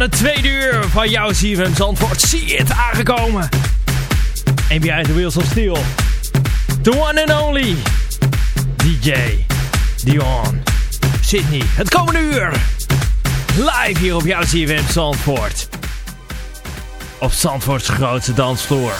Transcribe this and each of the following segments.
aan het tweede uur van jouw CFM Zandvoort. Zie het aangekomen. En behind the wheels of steel. The one and only DJ Dion Sydney. Het komende uur. Live hier op jouw CFM Zandvoort. Op Zandvoorts grootste dansvloer.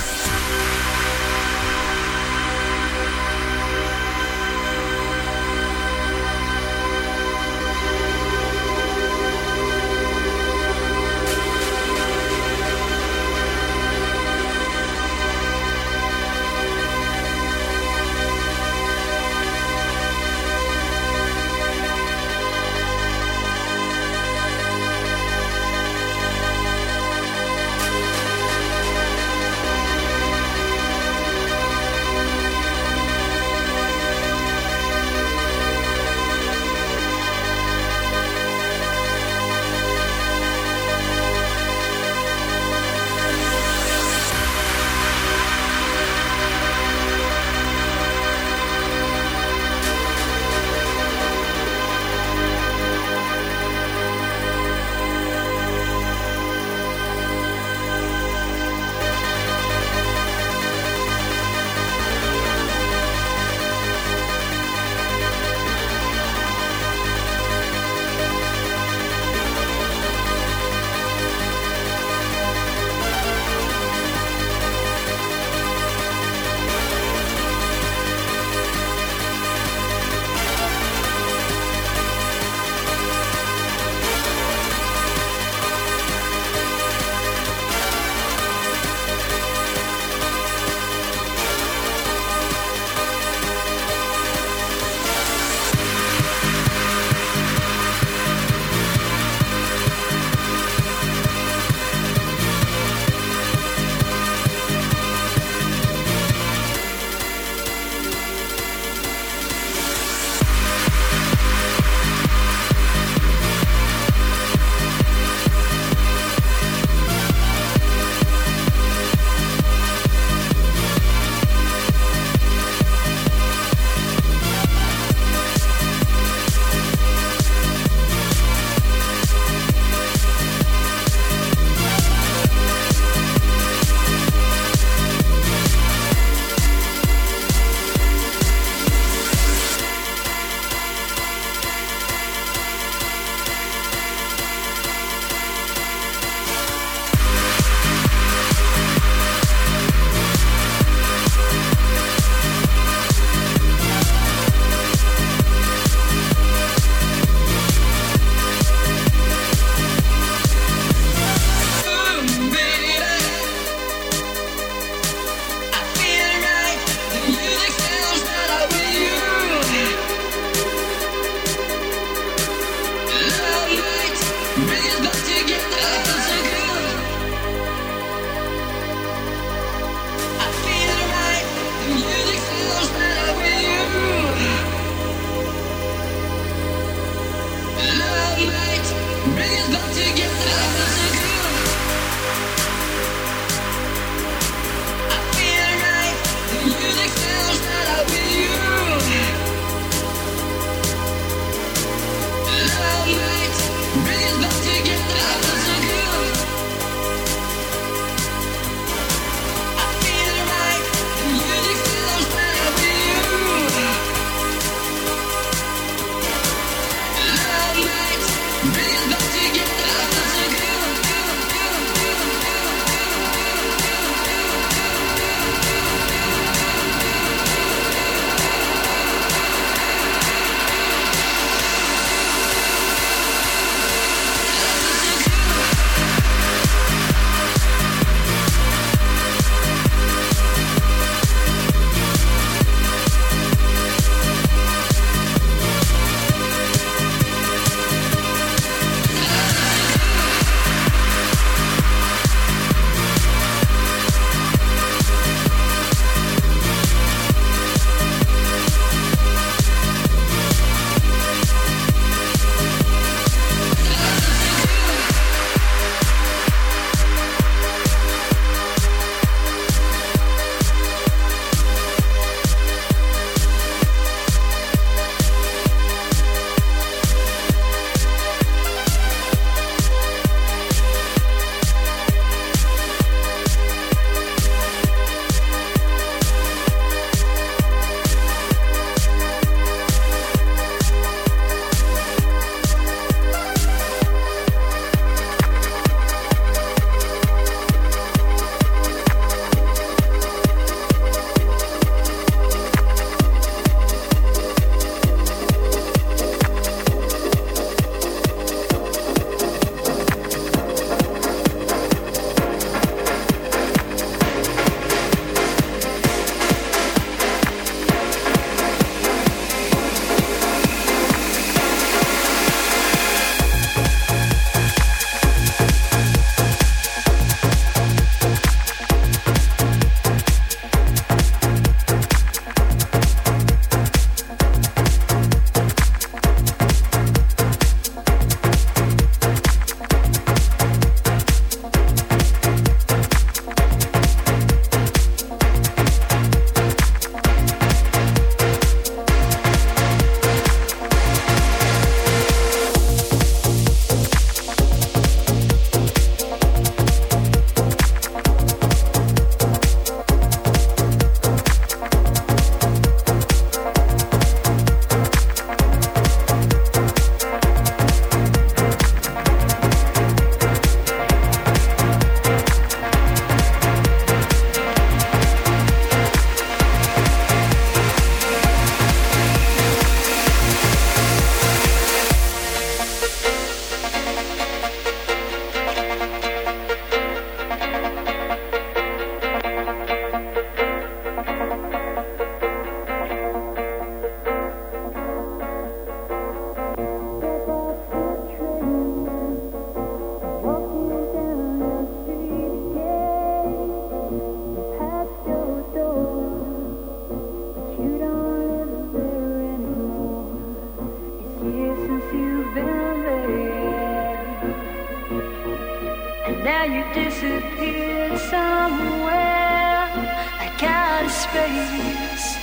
Now you disappeared somewhere like out of space.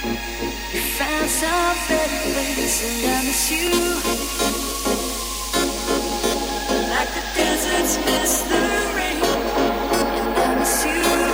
You found some better place, and I miss you. Like the deserts miss the rain, and I miss you.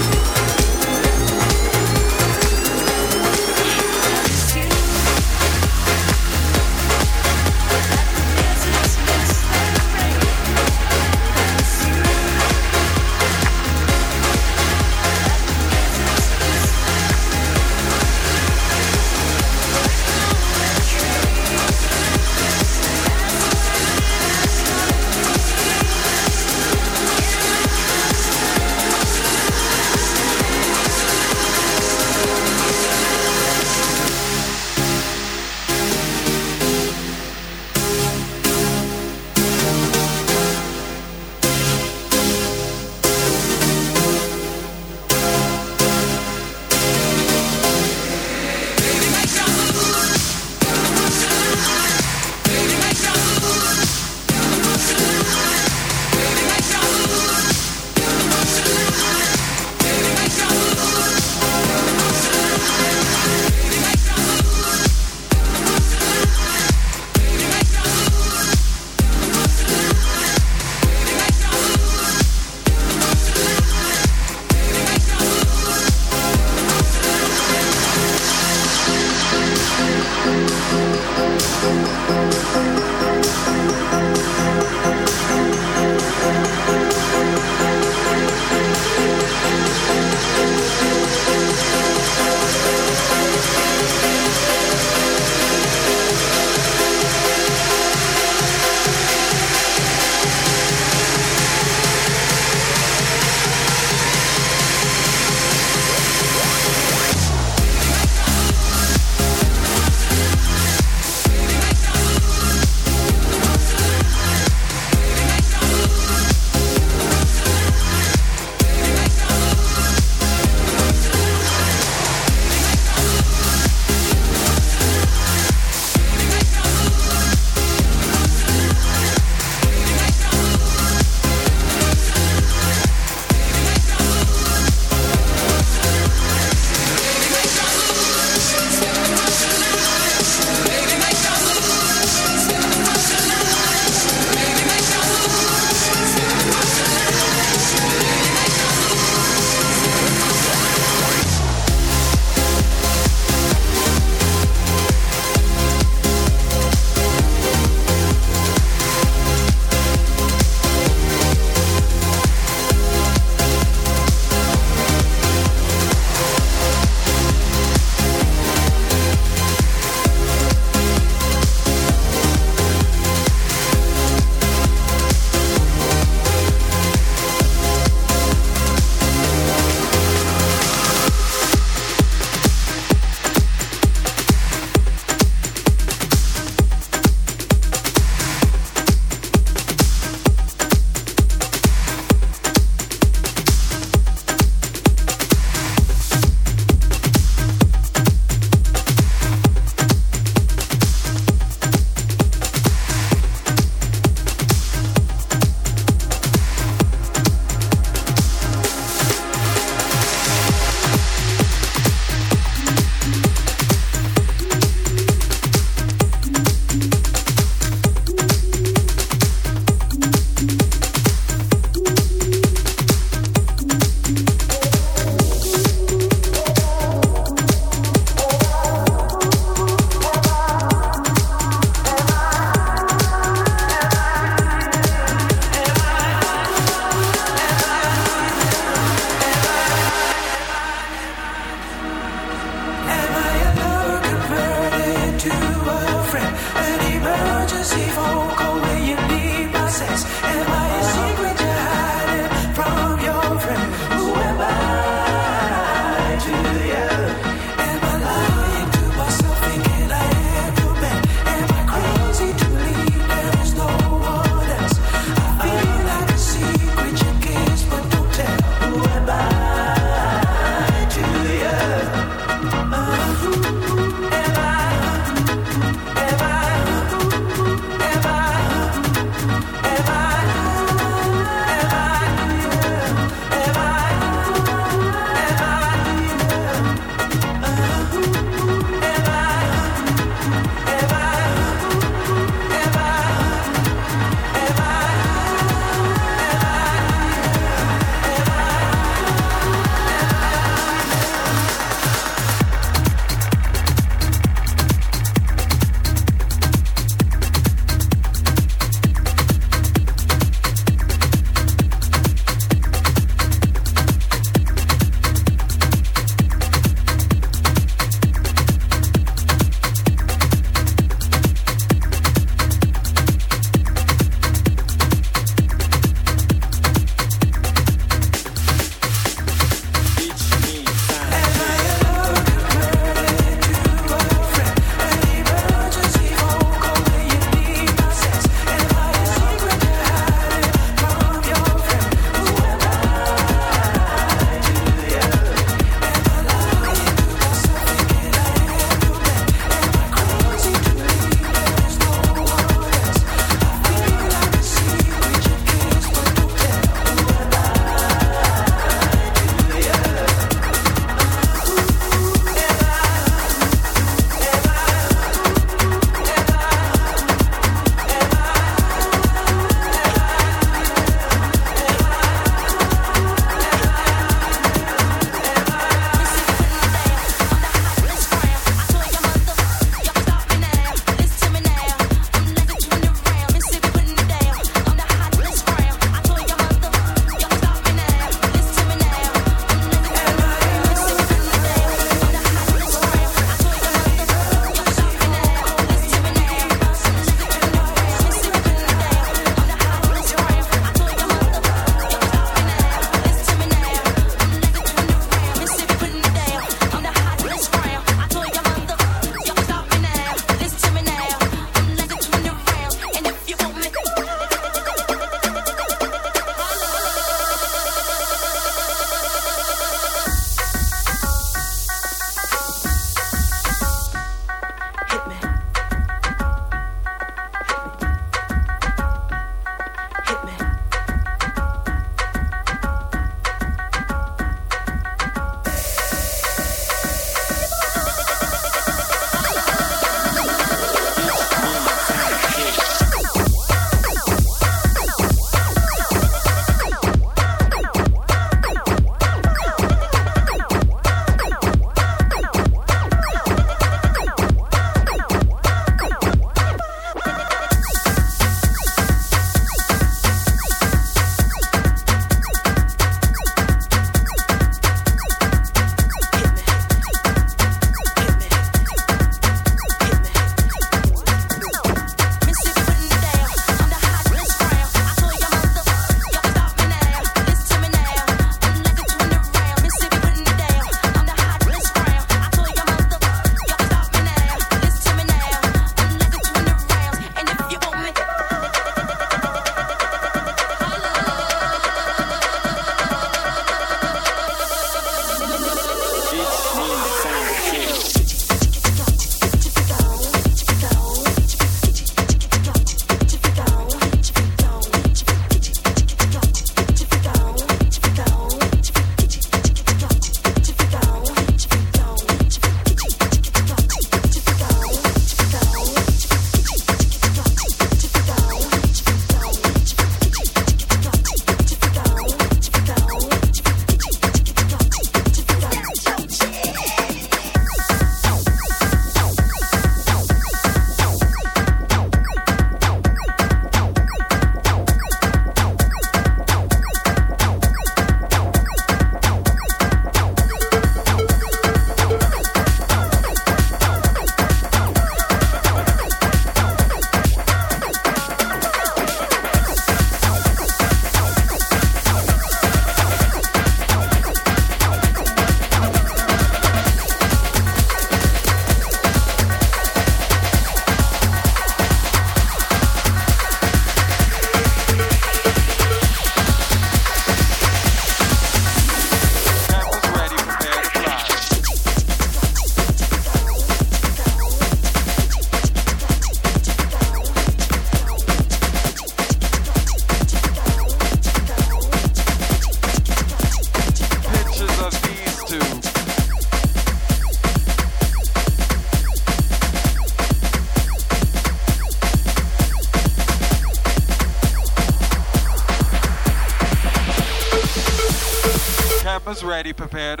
prepared.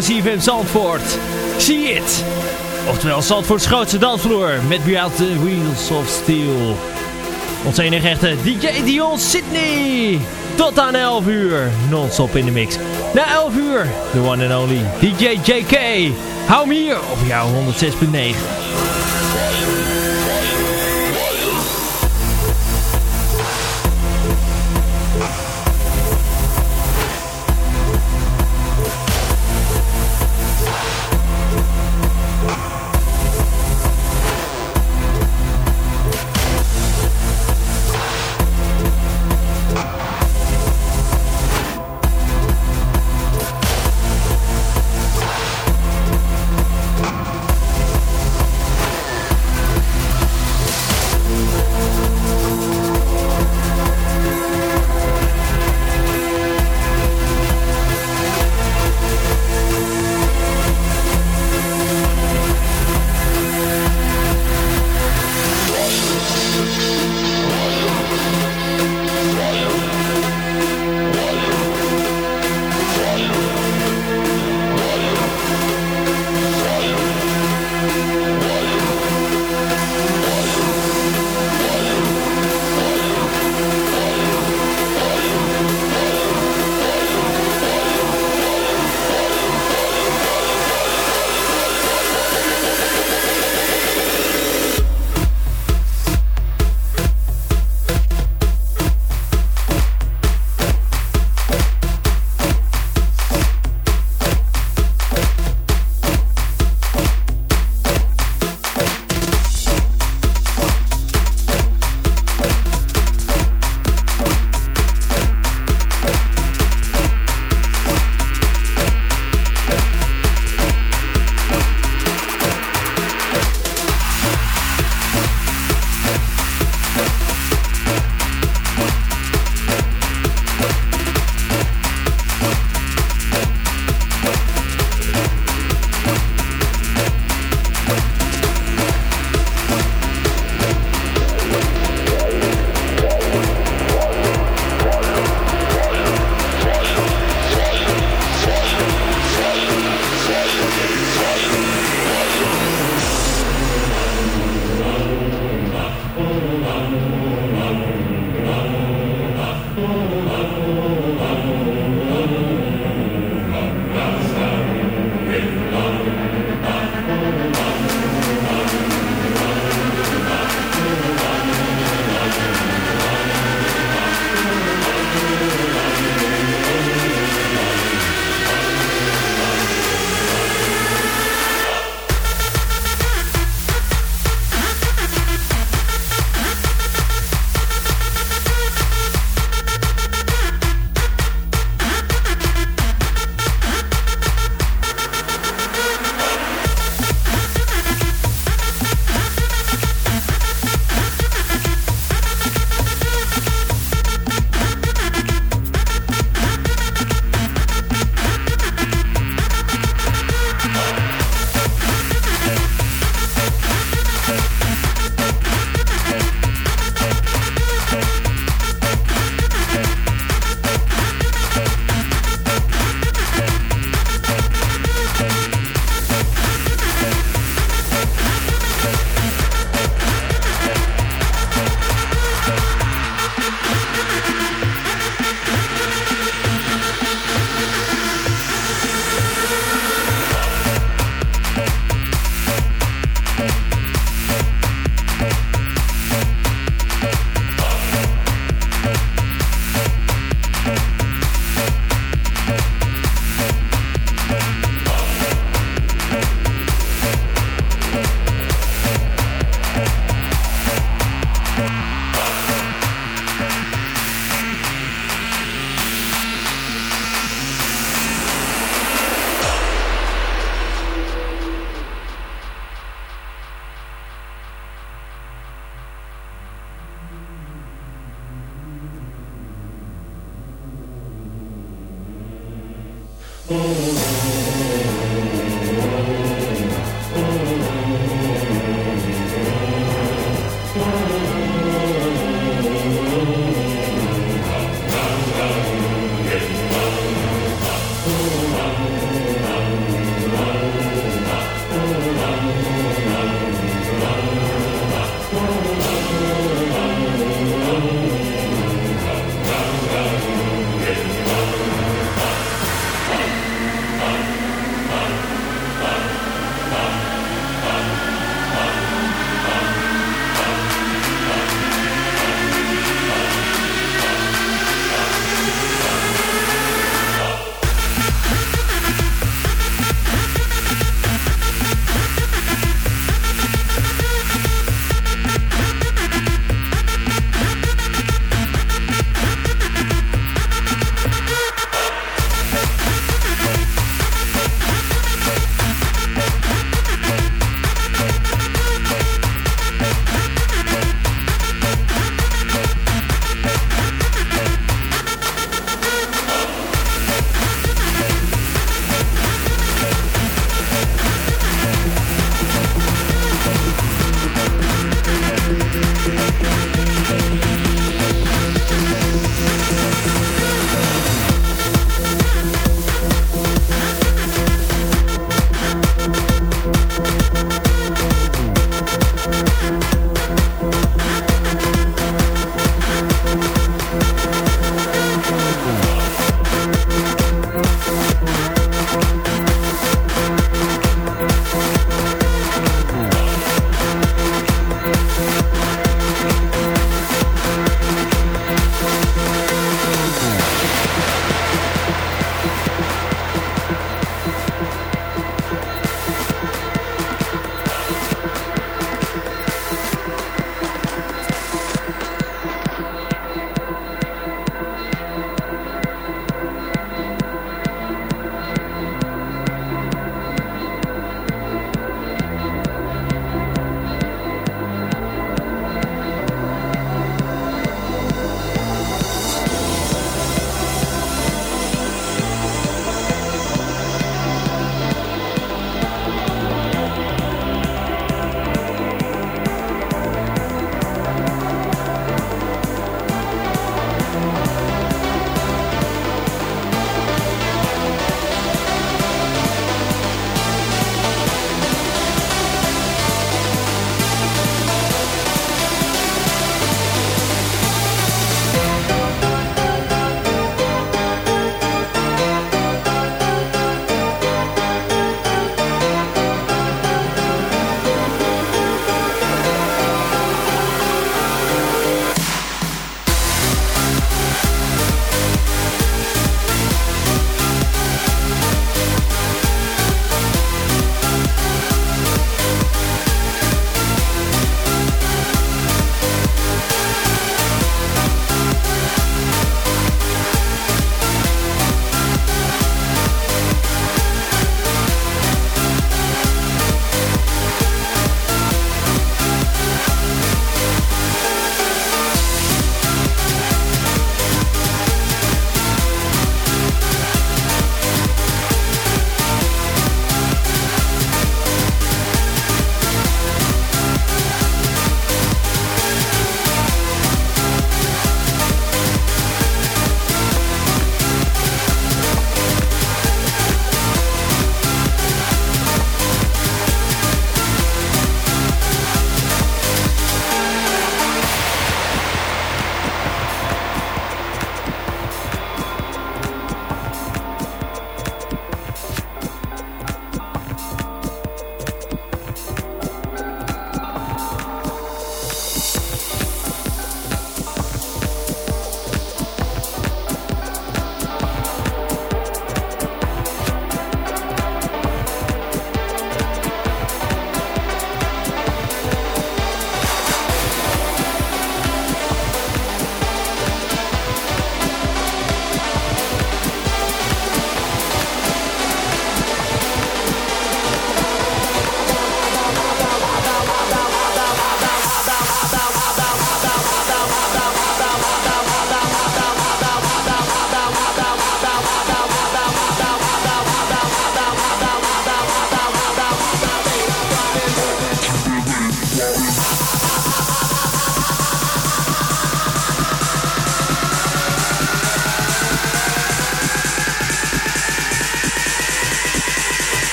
Jouw CFM. See it! Oftewel Zandvoorts grootste dansvloer met Beyond Wheels of Steel. Ons enige echte DJ Dion Sydney. Tot aan 11 uur, non-stop in de mix. Na 11 uur, the one and only DJ JK. Hou hem hier op jouw 106.9.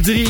nummer 3 op jouw